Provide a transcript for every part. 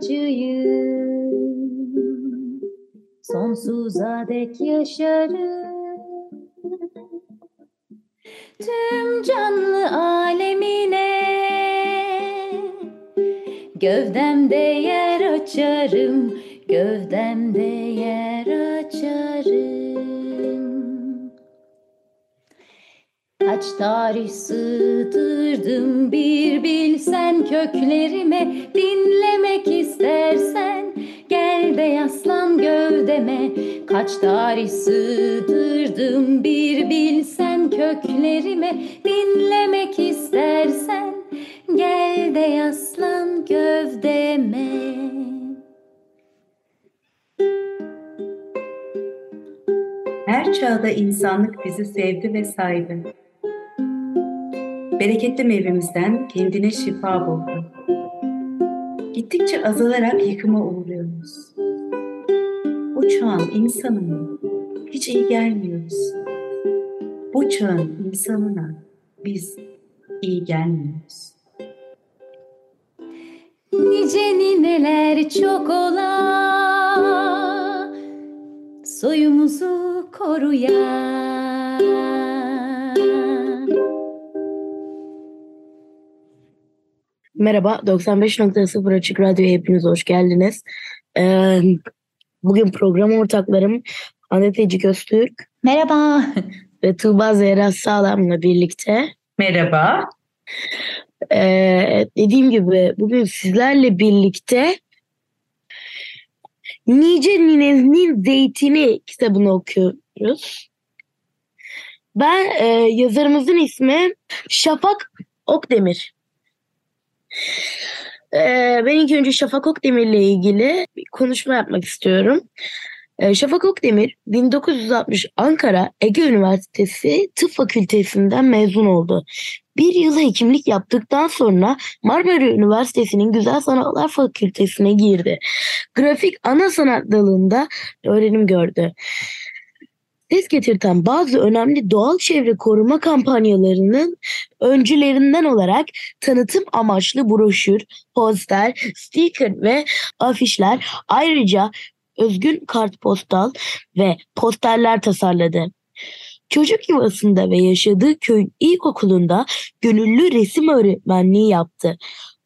Ağacıyım Sonsuza dek yaşarım. Tüm canlı alemine. Gövdemde yer açarım Gövdemde yer açarım Kaç tarih sığdırdım bir bilsen köklerime. Dinlemek istersen gel de yaslan gövdeme. Kaç tarih sığdırdım bir bilsen köklerime. Dinlemek istersen gel de yaslan gövdeme. Her çağda insanlık bizi sevdi ve saydı. Bereketli meyvemizden kendine şifa buldu. Gittikçe azalarak yıkıma uğruyoruz. Bu çağın insanına hiç iyi gelmiyoruz. Bu çağın insanına biz iyi gelmiyoruz. Nice nineler çok ola soyumuzu koruyan. Merhaba, 95.0 Açık Radyo'ya hepiniz hoş geldiniz. Ee, bugün program ortaklarım Hande Tecik Öztürk Merhaba. ve Tuğba Zehra Sağlam'la birlikte Merhaba. ee, dediğim gibi bugün sizlerle birlikte Nice Nine'nin Zeytini kitabını okuyoruz. Ben e, yazarımızın ismi Şafak Okdemir. Ee, ben ilk önce Şafak Okdemir'le ilgili bir konuşma yapmak istiyorum. Ee, Şafak Okdemir 1960 Ankara Ege Üniversitesi Tıp Fakültesinden mezun oldu. Bir yıl hekimlik yaptıktan sonra Marmara Üniversitesi'nin Güzel Sanatlar Fakültesine girdi. Grafik ana sanat dalında öğrenim gördü. Ses getirten bazı önemli doğal çevre koruma kampanyalarının öncülerinden olarak tanıtım amaçlı broşür, poster, sticker ve afişler ayrıca özgün kartpostal ve posterler tasarladı. Çocuk yuvasında ve yaşadığı köyün ilkokulunda gönüllü resim öğretmenliği yaptı.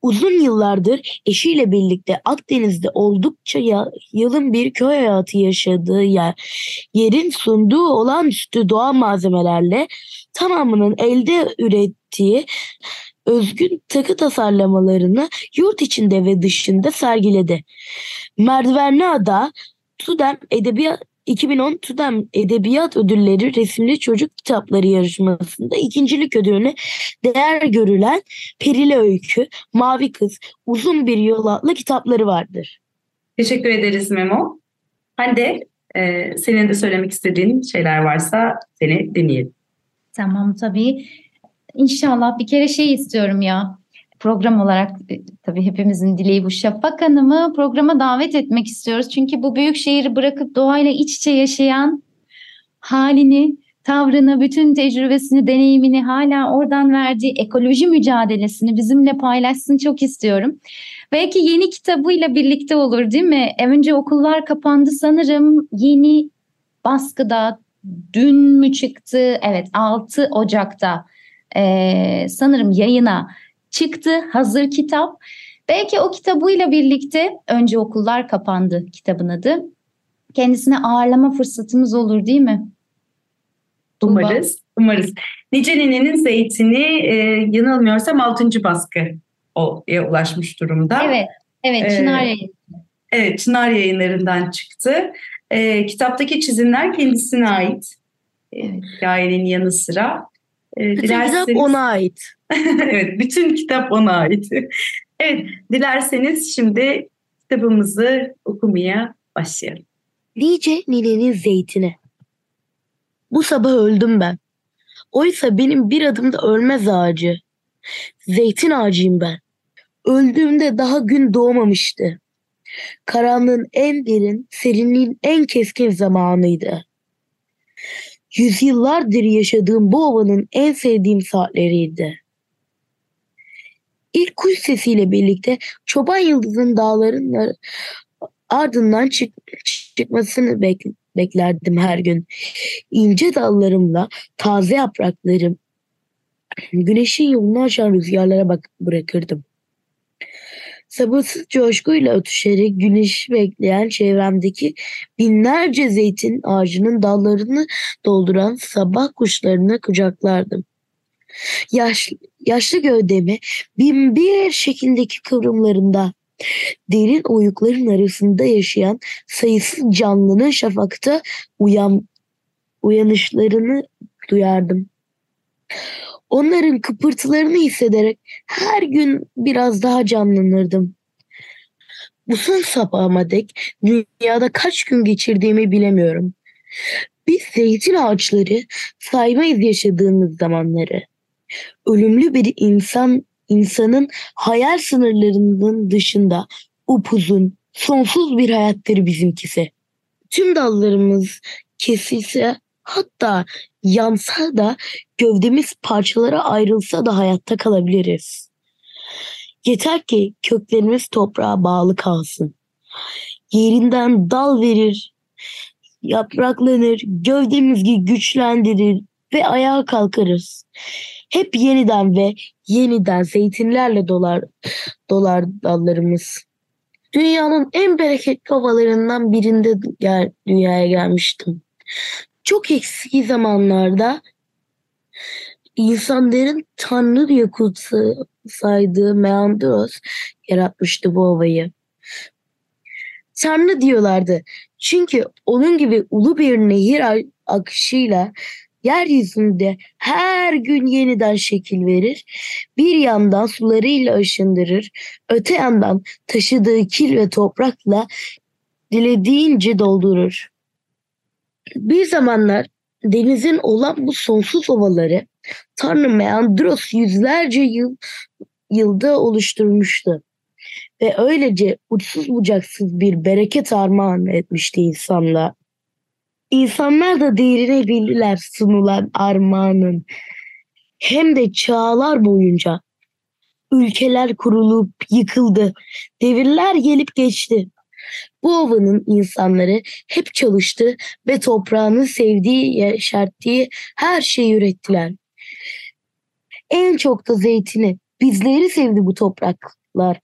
Uzun yıllardır eşiyle birlikte Akdeniz'de oldukça ya- yalın bir köy hayatı yaşadığı yer, yerin sunduğu olağanüstü doğal malzemelerle tamamının elde ürettiği özgün takı tasarlamalarını yurt içinde ve dışında sergiledi. Merdivenli Ada TÜDEM Edebiyat 2010 TÜDEM Edebiyat Ödülleri Resimli Çocuk Kitapları yarışmasında ikincilik ödülüne değer görülen Perili Öykü, Mavi Kız, Uzun Bir Yol adlı kitapları vardır. Teşekkür ederiz Memo. Hande, e, senin de söylemek istediğin şeyler varsa seni dinleyelim. Tamam tabii. İnşallah bir kere şey istiyorum ya. Program olarak e, tabii hepimizin dileği bu. Şafak Hanım'ı programa davet etmek istiyoruz. Çünkü bu büyük şehri bırakıp doğayla iç içe yaşayan halini, tavrını, bütün tecrübesini, deneyimini hala oradan verdiği ekoloji mücadelesini bizimle paylaşsın çok istiyorum. Belki yeni kitabıyla birlikte olur değil mi? E, Önce okullar kapandı sanırım. Yeni baskıda dün mü çıktı? Evet 6 Ocak'ta e, sanırım yayına çıktı hazır kitap. Belki o kitabıyla birlikte önce okullar kapandı kitabın adı. Kendisine ağırlama fırsatımız olur değil mi? Umarız. Umarız. Nice Nine'nin Zeytini e, yanılmıyorsam 6. baskı o e, ulaşmış durumda. Evet, evet Ee, Çınar Yayın. Evet, Çınar yayınlarından çıktı. E, kitaptaki çizimler kendisine ait. E, Evet. hikayenin yanı sıra. E, Bütün kitap ona ait. evet, bütün kitap ona ait. evet, dilerseniz şimdi kitabımızı okumaya başlayalım. Nice ninenin zeytini. Bu sabah öldüm ben. Oysa benim bir adımda ölmez ağacı. Zeytin ağacıyım ben. Öldüğümde daha gün doğmamıştı. Karanlığın en derin, serinliğin en keskin zamanıydı. Yüzyıllardır yaşadığım bu ovanın en sevdiğim saatleriydi. İlk kuş sesiyle birlikte çoban yıldızın dağların ardından çık çıkmasını bek beklerdim her gün. İnce dallarımla taze yapraklarım güneşin yolunu açan rüzgarlara bak bırakırdım. Sabırsız coşkuyla ötüşerek güneşi bekleyen çevremdeki binlerce zeytin ağacının dallarını dolduran sabah kuşlarını kucaklardım. Yaşlı, yaşlı gövdemi bin bir şekildeki kıvrımlarında derin oyukların arasında yaşayan sayısız canlının şafakta uyan, uyanışlarını duyardım. Onların kıpırtılarını hissederek her gün biraz daha canlanırdım. Bu son sabahıma dek dünyada kaç gün geçirdiğimi bilemiyorum. Biz zeytin ağaçları saymayız yaşadığımız zamanları. Ölümlü bir insan insanın hayal sınırlarının dışında upuzun, sonsuz bir hayattır bizimkisi. Tüm dallarımız kesilse hatta yansa da gövdemiz parçalara ayrılsa da hayatta kalabiliriz. Yeter ki köklerimiz toprağa bağlı kalsın. Yerinden dal verir, yapraklanır, gövdemizi güçlendirir ve ayağa kalkarız. Hep yeniden ve yeniden zeytinlerle dolar, dolar dallarımız. Dünyanın en bereketli ovalarından birinde gel, dünyaya gelmiştim. Çok eski zamanlarda insanların tanrı diye kutsu saydığı Meandros yaratmıştı bu ovayı. Tanrı diyorlardı. Çünkü onun gibi ulu bir nehir akışıyla yeryüzünde her gün yeniden şekil verir. Bir yandan sularıyla aşındırır, öte yandan taşıdığı kil ve toprakla dilediğince doldurur. Bir zamanlar denizin olan bu sonsuz ovaları Tanrı Meandros yüzlerce yıl yılda oluşturmuştu. Ve öylece uçsuz bucaksız bir bereket armağan etmişti insanlığa. İnsanlar da değerini bildiler sunulan armağanın. Hem de çağlar boyunca. Ülkeler kurulup yıkıldı. Devirler gelip geçti. Bu ovanın insanları hep çalıştı ve toprağını sevdiği, yeşerttiği her şeyi ürettiler. En çok da zeytini. Bizleri sevdi bu topraklar.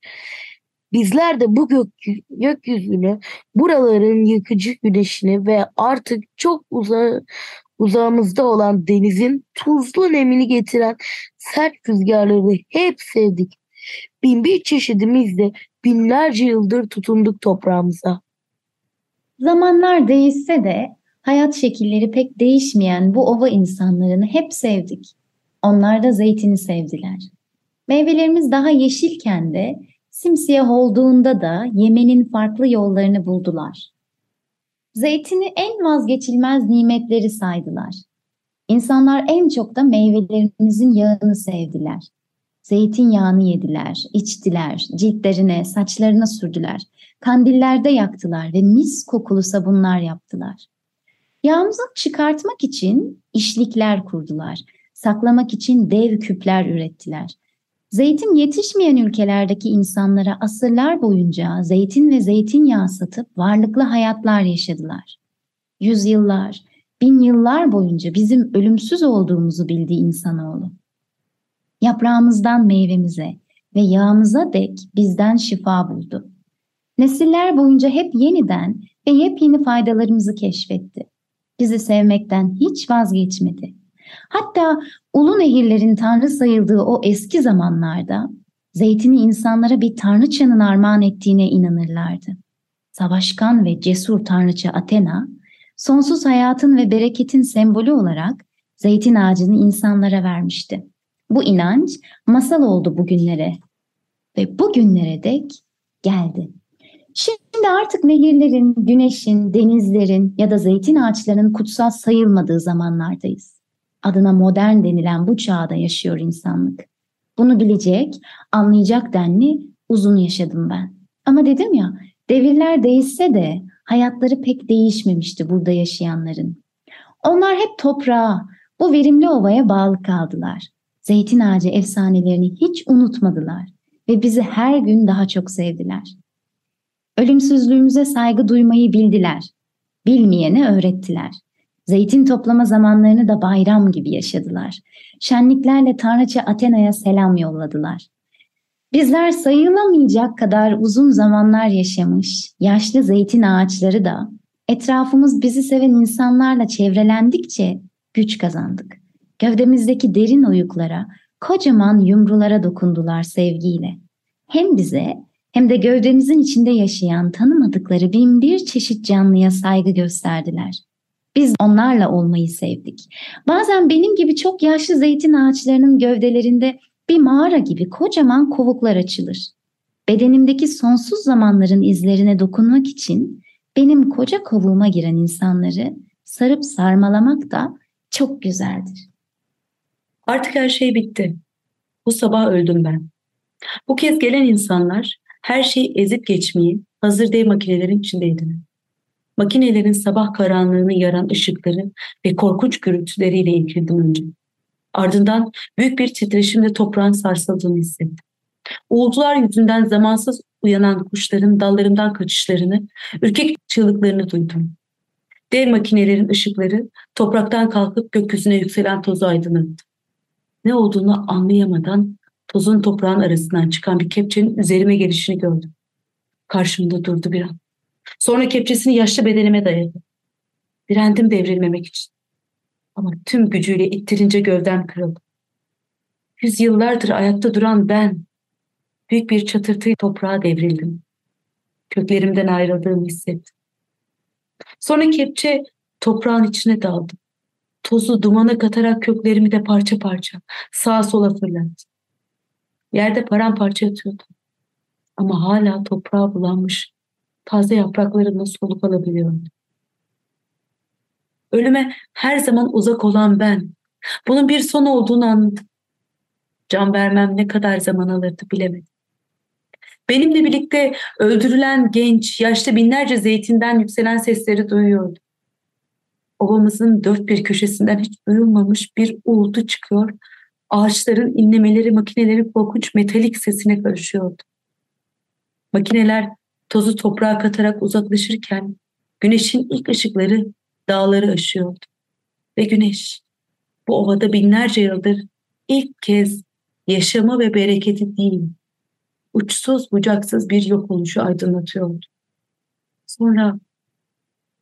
Bizler de bu gök, gökyüzünü, buraların yıkıcı güneşini ve artık çok uza, uzağımızda olan denizin tuzlu nemini getiren sert rüzgarları hep sevdik. Bin bir çeşidimizle binlerce yıldır tutunduk toprağımıza. Zamanlar değişse de hayat şekilleri pek değişmeyen bu ova insanlarını hep sevdik. Onlar da zeytini sevdiler. Meyvelerimiz daha yeşilken de simsiyah olduğunda da yemenin farklı yollarını buldular. Zeytini en vazgeçilmez nimetleri saydılar. İnsanlar en çok da meyvelerimizin yağını sevdiler. Zeytinyağını yediler, içtiler, ciltlerine, saçlarına sürdüler. Kandillerde yaktılar ve mis kokulu sabunlar yaptılar. Yağımızı çıkartmak için işlikler kurdular. Saklamak için dev küpler ürettiler. Zeytin yetişmeyen ülkelerdeki insanlara asırlar boyunca zeytin ve zeytinyağı satıp varlıklı hayatlar yaşadılar. Yüzyıllar, bin yıllar boyunca bizim ölümsüz olduğumuzu bildi insanoğlu. Yaprağımızdan meyvemize ve yağımıza dek bizden şifa buldu. Nesiller boyunca hep yeniden ve yepyeni faydalarımızı keşfetti. Bizi sevmekten hiç vazgeçmedi. Hatta ulu nehirlerin tanrı sayıldığı o eski zamanlarda zeytini insanlara bir tanrıçanın armağan ettiğine inanırlardı. Savaşkan ve cesur tanrıça Athena, sonsuz hayatın ve bereketin sembolü olarak zeytin ağacını insanlara vermişti. Bu inanç masal oldu bugünlere ve bugünlere dek geldi. Şimdi artık nehirlerin, güneşin, denizlerin ya da zeytin ağaçlarının kutsal sayılmadığı zamanlardayız. Adına modern denilen bu çağda yaşıyor insanlık. Bunu bilecek, anlayacak denli uzun yaşadım ben. Ama dedim ya, devirler değişse de hayatları pek değişmemişti burada yaşayanların. Onlar hep toprağa, bu verimli ovaya bağlı kaldılar. Zeytin ağacı efsanelerini hiç unutmadılar ve bizi her gün daha çok sevdiler. Ölümsüzlüğümüze saygı duymayı bildiler. Bilmeyene öğrettiler. Zeytin toplama zamanlarını da bayram gibi yaşadılar. Şenliklerle Tanrıça Athena'ya selam yolladılar. Bizler sayılamayacak kadar uzun zamanlar yaşamış, yaşlı zeytin ağaçları da etrafımız bizi seven insanlarla çevrelendikçe güç kazandık. Gövdemizdeki derin oyuklara, kocaman yumrulara dokundular sevgiyle. Hem bize hem de gövdemizin içinde yaşayan tanımadıkları bin bir çeşit canlıya saygı gösterdiler. Biz onlarla olmayı sevdik. Bazen benim gibi çok yaşlı zeytin ağaçlarının gövdelerinde bir mağara gibi kocaman kovuklar açılır. Bedenimdeki sonsuz zamanların izlerine dokunmak için benim koca kovuğuma giren insanları sarıp sarmalamak da çok güzeldir. Artık her şey bitti. Bu sabah öldüm ben. Bu kez gelen insanlar her şeyi ezip geçmeyi hazır dev makinelerin içindeydiler. Makinelerin sabah karanlığını yaran ışıkları ve korkunç gürültüleriyle irkildim önce. Ardından büyük bir titreşimle toprağın sarsıldığını hissettim. Uğultular yüzünden zamansız uyanan kuşların dallarımdan kaçışlarını, ürkek çığlıklarını duydum. Dev makinelerin ışıkları topraktan kalkıp gökyüzüne yükselen tozu aydınlattı. Ne olduğunu anlayamadan tozun toprağın arasından çıkan bir kepçenin üzerime gelişini gördüm. Karşımda durdu bir an. Sonra kepçesini yaşlı bedenime dayadı. Direndim devrilmemek için. Ama tüm gücüyle ittirince gövdem kırıldı. Yüzyıllardır ayakta duran ben, büyük bir çatırtı toprağa devrildim. Köklerimden ayrıldığımı hissettim. Sonra kepçe toprağın içine daldı. Tozu dumana katarak köklerimi de parça parça sağa sola fırlattı. Yerde paramparça yatıyordu. Ama hala toprağa bulanmış taze yapraklarımla soluk alabiliyorum. Ölüme her zaman uzak olan ben. Bunun bir son olduğunu anladım. Can vermem ne kadar zaman alırdı bilemedim. Benimle birlikte öldürülen genç, yaşlı binlerce zeytinden yükselen sesleri duyuyordu. Ovamızın dört bir köşesinden hiç duyulmamış bir uğultu çıkıyor. Ağaçların inlemeleri makinelerin korkunç metalik sesine karışıyordu. Makineler tozu toprağa katarak uzaklaşırken güneşin ilk ışıkları dağları aşıyordu. Ve güneş bu ovada binlerce yıldır ilk kez yaşamı ve bereketi değil, uçsuz bucaksız bir yok oluşu aydınlatıyordu. Sonra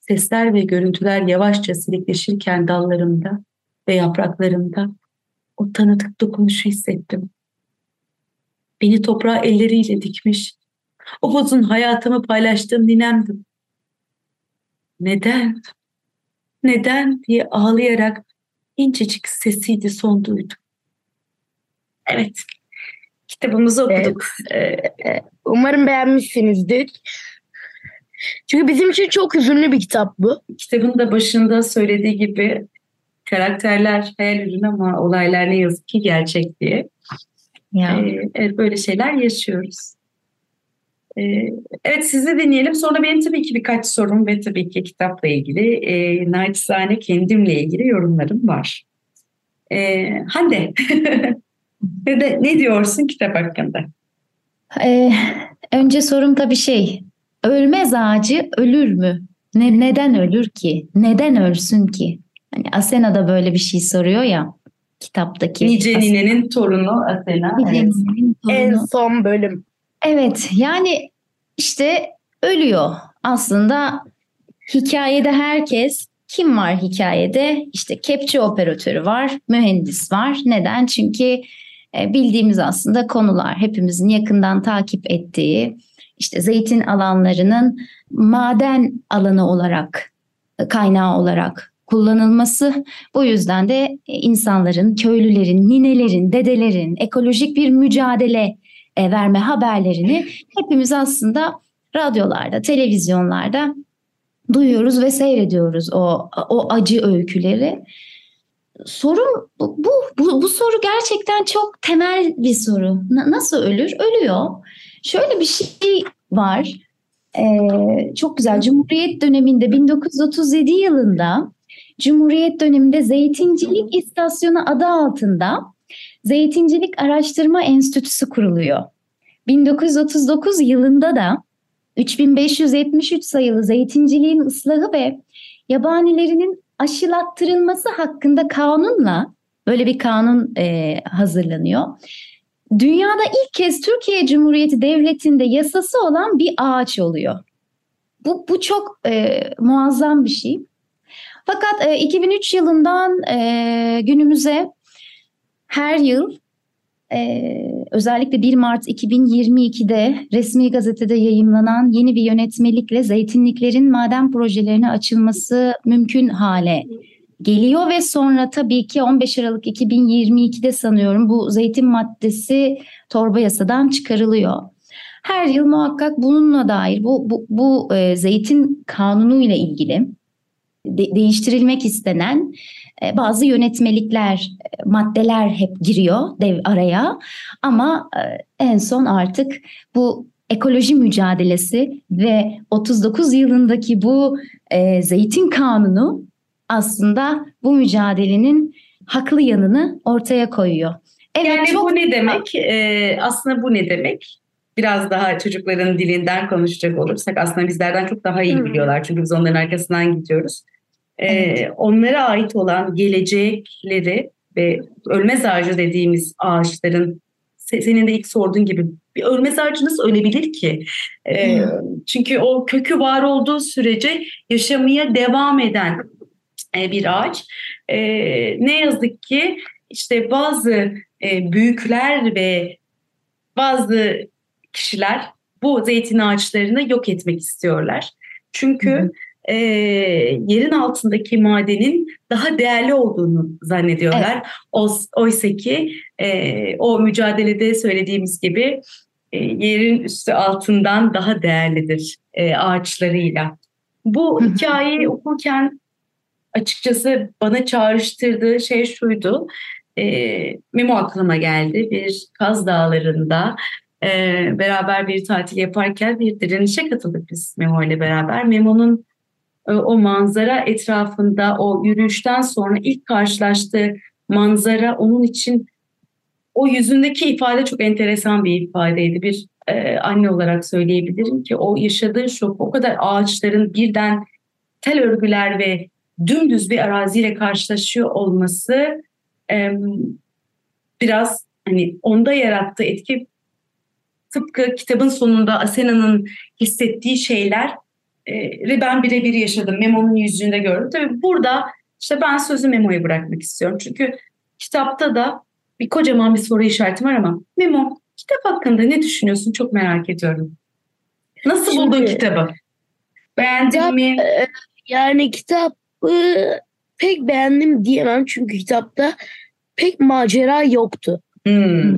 sesler ve görüntüler yavaşça silikleşirken dallarımda ve yapraklarımda o tanıdık dokunuşu hissettim. Beni toprağa elleriyle dikmiş, o bozun hayatımı paylaştığım ninemdim. Neden? Neden diye ağlayarak incecik sesiydi son duydum. Evet, kitabımızı okuduk. Evet, e, umarım beğenmişsinizdir. Çünkü bizim için çok hüzünlü bir kitap bu. Kitabın da başında söylediği gibi karakterler hayal ürünü ama olaylar ne yazık ki gerçek diye. Ya. Ee, evet böyle şeyler yaşıyoruz. Ee, evet sizi dinleyelim. Sonra benim tabii ki birkaç sorum ve tabii ki kitapla ilgili e, naçizane kendimle ilgili yorumlarım var. Ee, Hande ne, de, ne diyorsun kitap hakkında? Ee, önce sorum tabii şey. Ölmez ağacı ölür mü? Ne, neden ölür ki? Neden ölsün ki? Hani Asena da böyle bir şey soruyor ya kitaptaki. Nice Nine'nin torunu Athena. Nice Evet. Nine'nin En torunu. son bölüm. Evet yani işte ölüyor. Aslında hikayede herkes kim var hikayede? İşte kepçe operatörü var, mühendis var. Neden? Çünkü e, bildiğimiz aslında konular hepimizin yakından takip ettiği işte zeytin alanlarının maden alanı olarak kaynağı olarak kullanılması. Bu yüzden de insanların, köylülerin, ninelerin, dedelerin ekolojik bir mücadele e, verme haberlerini hepimiz aslında radyolarda, televizyonlarda duyuyoruz ve seyrediyoruz o o acı öyküleri. Sorun bu, bu, bu soru gerçekten çok temel bir soru. Na, nasıl ölür? Ölüyor. Şöyle bir şey var. Ee, çok güzel. Cumhuriyet döneminde 1937 yılında Cumhuriyet döneminde Zeytincilik İstasyonu adı altında Zeytincilik Araştırma Enstitüsü kuruluyor. 1939 yılında da 3573 sayılı zeytinciliğin ıslahı ve yabanilerinin aşılattırılması hakkında kanunla böyle bir kanun e, hazırlanıyor. Dünyada ilk kez Türkiye Cumhuriyeti Devleti'nde yasası olan bir ağaç oluyor. Bu, bu çok e, muazzam bir şey. Fakat e, 2003 yılından e, günümüze her yıl e, özellikle 1 Mart 2022'de resmi gazetede yayımlanan yeni bir yönetmelikle zeytinliklerin maden projelerine açılması mümkün hale geliyor ve sonra tabii ki 15 Aralık 2022'de sanıyorum bu zeytin maddesi torba yasadan çıkarılıyor. Her yıl muhakkak bununla dair bu bu, bu e, zeytin kanunu ile ilgili de, değiştirilmek istenen e, bazı yönetmelikler, e, maddeler hep giriyor dev araya. Ama e, en son artık bu ekoloji mücadelesi ve 39 yılındaki bu e, zeytin kanunu aslında bu mücadelenin haklı yanını ortaya koyuyor. Evet, yani çok... bu ne demek? Ee, aslında bu ne demek? Biraz daha çocukların dilinden konuşacak olursak aslında bizlerden çok daha iyi biliyorlar. Çünkü biz onların arkasından gidiyoruz. Ee, onlara ait olan gelecekleri ve ölmez ağacı dediğimiz ağaçların senin de ilk sorduğun gibi bir ölmez ağacı nasıl ölebilir ki? Ee, çünkü o kökü var olduğu sürece yaşamaya devam eden bir ağaç. E, ne yazık ki işte bazı e, büyükler ve bazı kişiler bu zeytin ağaçlarını yok etmek istiyorlar. Çünkü hı hı e, yerin altındaki madenin daha değerli olduğunu zannediyorlar. Evet. Oysa ki e, o mücadelede söylediğimiz gibi e, yerin üstü altından daha değerlidir e, ağaçlarıyla. Bu hikayeyi okurken açıkçası bana çağrıştırdığı şey şuydu. E, Memo aklıma geldi. Bir Kaz Dağları'nda e, beraber bir tatil yaparken bir direnişe katıldık biz Memo ile beraber. Memo'nun e, o manzara etrafında o yürüyüşten sonra ilk karşılaştığı manzara onun için o yüzündeki ifade çok enteresan bir ifadeydi. Bir e, anne olarak söyleyebilirim ki o yaşadığı şok o kadar ağaçların birden tel örgüler ve dümdüz bir araziyle karşılaşıyor olması e, biraz hani onda yarattığı etki tıpkı kitabın sonunda Asena'nın hissettiği şeyler e, ben birebir yaşadım. Memo'nun yüzünde gördüm. Tabii burada işte ben sözü Memo'ya bırakmak istiyorum. Çünkü kitapta da bir kocaman bir soru işareti var ama Memo kitap hakkında ne düşünüyorsun çok merak ediyorum. Nasıl Şimdi, buldun kitabı? Beğendin kitap, mi? E, yani kitap pek beğendim diyemem çünkü kitapta pek macera yoktu. Hmm,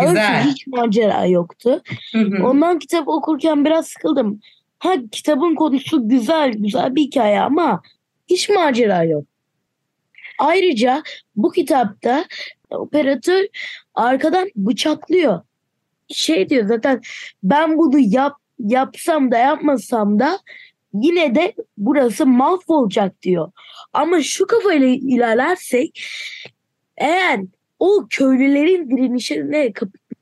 güzel. Hiç macera yoktu. Hı hı. Ondan kitap okurken biraz sıkıldım. Ha kitabın konusu güzel, güzel bir hikaye ama hiç macera yok. Ayrıca bu kitapta operatör arkadan bıçaklıyor. Şey diyor zaten ben bunu yap yapsam da yapmasam da yine de burası mahvolacak diyor. Ama şu kafayla ilerlersek eğer o köylülerin direnişine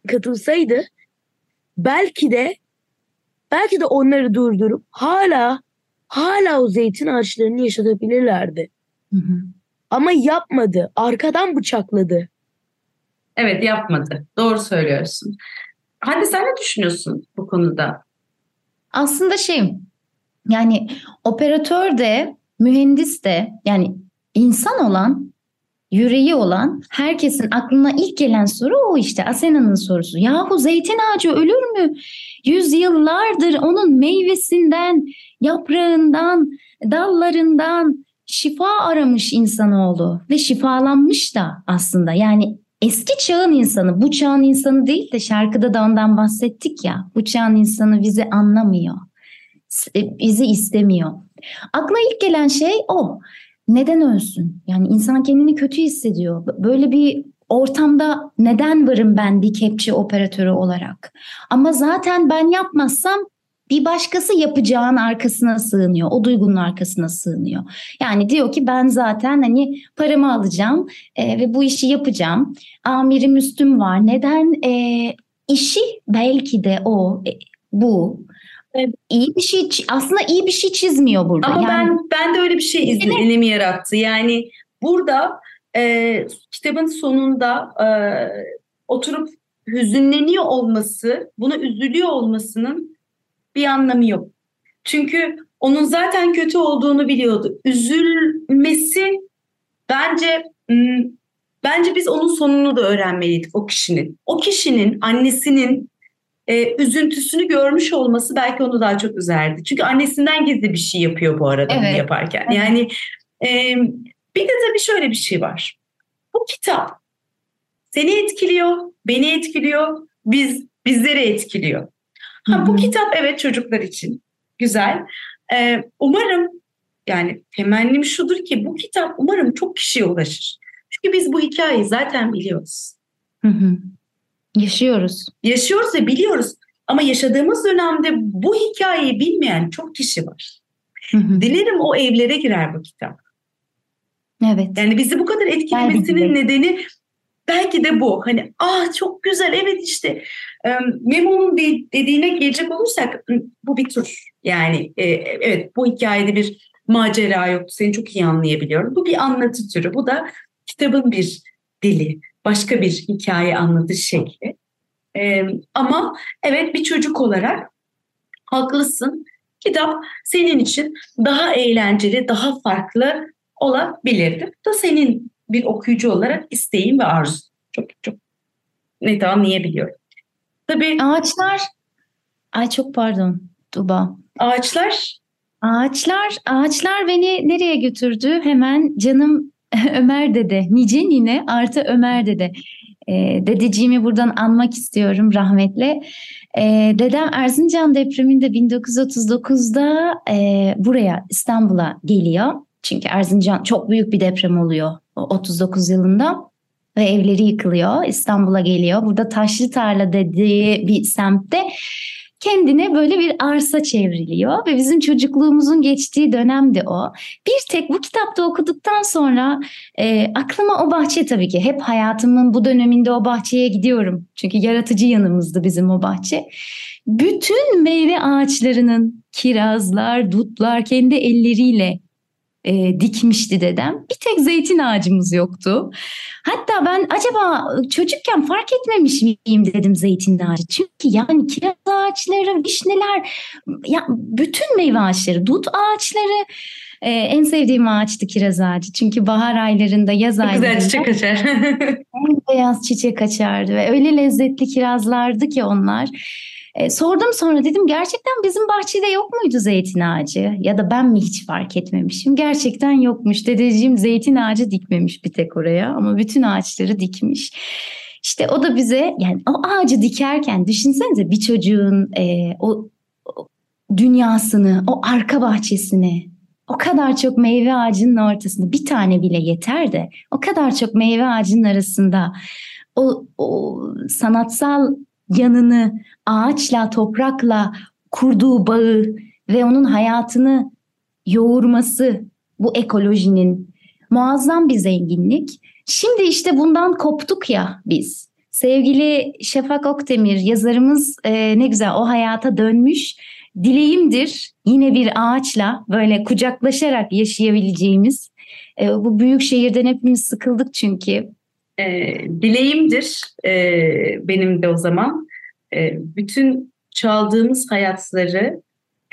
katılsaydı belki de belki de onları durdurup hala hala o zeytin ağaçlarını yaşatabilirlerdi. Hı hı. Ama yapmadı. Arkadan bıçakladı. Evet yapmadı. Doğru söylüyorsun. Hande sen ne düşünüyorsun bu konuda? Aslında şey yani operatör de mühendis de yani insan olan yüreği olan herkesin aklına ilk gelen soru o işte Asena'nın sorusu. Yahu zeytin ağacı ölür mü? Yüzyıllardır onun meyvesinden, yaprağından, dallarından şifa aramış insanoğlu ve şifalanmış da aslında. Yani eski çağın insanı, bu çağın insanı değil de şarkıda da ondan bahsettik ya. Bu çağın insanı bizi anlamıyor. E, bizi istemiyor. Akla ilk gelen şey o. Neden ölsün? Yani insan kendini kötü hissediyor. Böyle bir ortamda neden varım ben bir kepçe operatörü olarak? Ama zaten ben yapmazsam bir başkası yapacağın arkasına sığınıyor. O duygunun arkasına sığınıyor. Yani diyor ki ben zaten hani paramı alacağım e, ve bu işi yapacağım. Amirim üstüm var. Neden? E, işi belki de o, e, bu. E, iyi bir şey aslında iyi bir şey çizmiyor burada. Ama yani, ben ben de öyle bir şey izlenimi yarattı. Yani burada e, kitabın sonunda e, oturup hüzünleniyor olması, buna üzülüyor olmasının bir anlamı yok. Çünkü onun zaten kötü olduğunu biliyordu. Üzülmesi bence bence biz onun sonunu da öğrenmeliydik o kişinin. O kişinin annesinin e, üzüntüsünü görmüş olması belki onu daha çok üzerdi. Çünkü annesinden gizli bir şey yapıyor bu arada evet. yaparken. Evet. Yani e, bir de tabii şöyle bir şey var. Bu kitap seni etkiliyor, beni etkiliyor, biz bizleri etkiliyor. Ha, bu kitap evet çocuklar için güzel. Ee, umarım yani temennim şudur ki bu kitap umarım çok kişiye ulaşır. Çünkü biz bu hikayeyi zaten biliyoruz. Hı hı. Yaşıyoruz. Yaşıyoruz ve biliyoruz. Ama yaşadığımız dönemde bu hikayeyi bilmeyen çok kişi var. Hı hı. Dilerim o evlere girer bu kitap. Evet. Yani bizi bu kadar etkilemesinin nedeni belki de bu. Hani ah çok güzel evet işte Memo'nun dediğine gelecek olursak bu bir tur. Yani evet bu hikayede bir macera yoktu. Seni çok iyi anlayabiliyorum. Bu bir anlatı türü. Bu da kitabın bir dili. Başka bir hikaye anlatış şekli. ama evet bir çocuk olarak haklısın. Kitap senin için daha eğlenceli, daha farklı olabilirdi. Bu da senin bir okuyucu olarak isteğin ve arzu. Çok çok net anlayabiliyorum. Tabii. Ağaçlar. Ay çok pardon Tuba. Ağaçlar. Ağaçlar, ağaçlar beni nereye götürdü? Hemen canım Ömer dede, nice nine artı Ömer dede. E, dedeciğimi buradan anmak istiyorum rahmetle. E, dedem Erzincan depreminde 1939'da e, buraya İstanbul'a geliyor. Çünkü Erzincan çok büyük bir deprem oluyor 39 yılında ve evleri yıkılıyor. İstanbul'a geliyor. Burada Taşlı Tarla dediği bir semtte kendine böyle bir arsa çevriliyor ve bizim çocukluğumuzun geçtiği dönemde o. Bir tek bu kitapta okuduktan sonra e, aklıma o bahçe tabii ki hep hayatımın bu döneminde o bahçeye gidiyorum. Çünkü yaratıcı yanımızdı bizim o bahçe. Bütün meyve ağaçlarının kirazlar, dutlar kendi elleriyle e, dikmişti dedem. Bir tek zeytin ağacımız yoktu. Hatta ben acaba çocukken fark etmemiş miyim dedim zeytin ağacı. Çünkü yani kiraz ağaçları, vişneler, ya bütün meyve ağaçları, dut ağaçları ee, en sevdiğim ağaçtı kiraz ağacı. Çünkü bahar aylarında, yaz Çok aylarında. Güzel çiçek açar. en beyaz çiçek açardı ve öyle lezzetli kirazlardı ki onlar. E, sordum sonra dedim gerçekten bizim bahçede yok muydu zeytin ağacı? Ya da ben mi hiç fark etmemişim? Gerçekten yokmuş. Dedeciğim zeytin ağacı dikmemiş bir tek oraya ama bütün ağaçları dikmiş. İşte o da bize yani o ağacı dikerken düşünsenize bir çocuğun e, o, o dünyasını, o arka bahçesini o kadar çok meyve ağacının ortasında bir tane bile yeter de o kadar çok meyve ağacının arasında o, o sanatsal yanını ağaçla, toprakla kurduğu bağı ve onun hayatını yoğurması bu ekolojinin muazzam bir zenginlik. Şimdi işte bundan koptuk ya biz. Sevgili Şafak Okdemir yazarımız e, ne güzel o hayata dönmüş. Dileğimdir yine bir ağaçla böyle kucaklaşarak yaşayabileceğimiz. E, bu büyük şehirden hepimiz sıkıldık çünkü e, dileğimdir e, benim de o zaman. E, bütün çaldığımız hayatları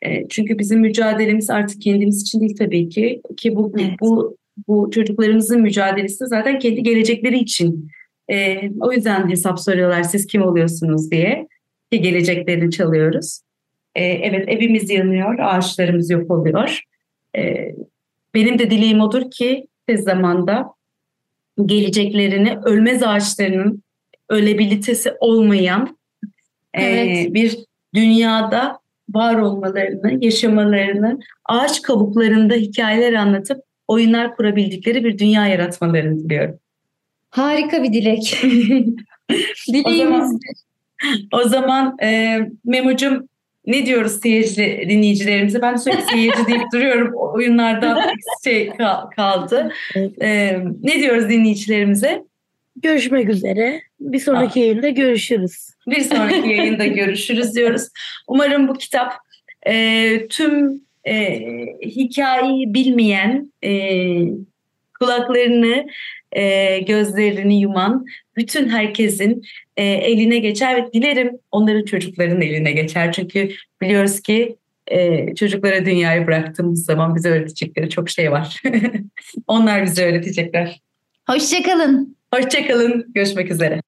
e, çünkü bizim mücadelemiz artık kendimiz için değil tabii ki ki bu evet. bu bu çocuklarımızın mücadelesi zaten kendi gelecekleri için. E, o yüzden hesap soruyorlar siz kim oluyorsunuz diye ki geleceklerini çalıyoruz. E, evet evimiz yanıyor, ağaçlarımız yok oluyor. E, benim de dileğim odur ki tez zamanda geleceklerini ölmez ağaçlarının ölebilitesi olmayan Evet. e, bir dünyada var olmalarını, yaşamalarını, ağaç kabuklarında hikayeler anlatıp oyunlar kurabildikleri bir dünya yaratmalarını diliyorum. Harika bir dilek. O Dileğimiz. zaman, o zaman e, Memo'cum ne diyoruz seyirci dinleyicilerimize? Ben sürekli seyirci deyip duruyorum. Oyunlarda şey kal- kaldı. Evet. E, ne diyoruz dinleyicilerimize? Görüşmek üzere. Bir sonraki yayında görüşürüz. Bir sonraki yayında görüşürüz diyoruz. Umarım bu kitap e, tüm e, hikayeyi bilmeyen, e, kulaklarını, e, gözlerini yuman bütün herkesin e, eline geçer ve dilerim onların çocukların eline geçer. Çünkü biliyoruz ki e, çocuklara dünyayı bıraktığımız zaman bize öğretecekleri çok şey var. Onlar bize öğretecekler. Hoşçakalın. Hoşçakalın, görüşmek üzere.